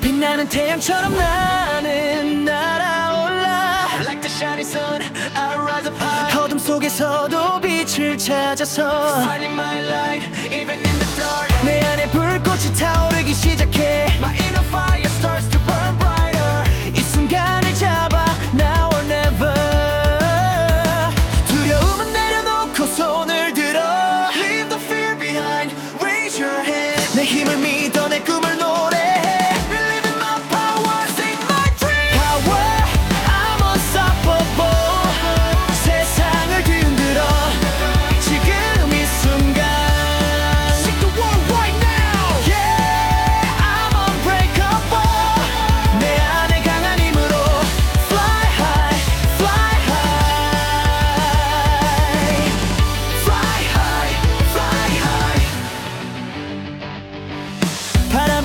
빛나는 태양처럼 나는 날아올라 Like the shining sun, I rise up high 어둠 속에서도 빛을 찾아서 Finding my light, even in the dark 내 안에 불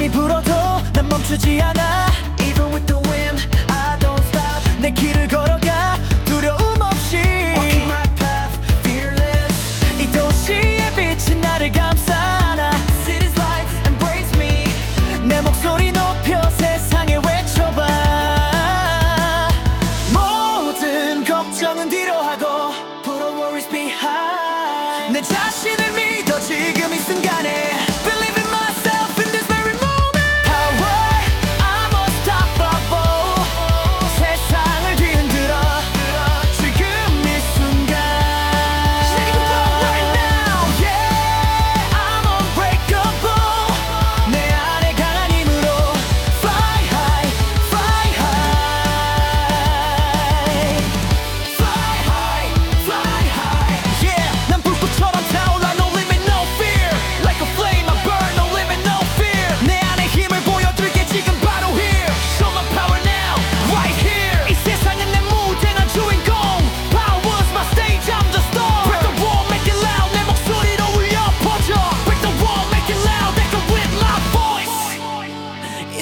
불어도 난 멈추지 않아 Even with the wind I don't stop 내 길을 걸어가 두려움 없이 Walking my path fearless 이 도시의 빛이 나를 감싸 안아 City's lights embrace me 내 목소리 높여 세상에 외쳐봐 모든 걱정은 뒤로 하고 Put all worries behind 내 자신을 믿어 지금 이 순간에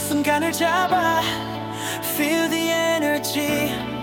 순간을 잡아. Feel the energy.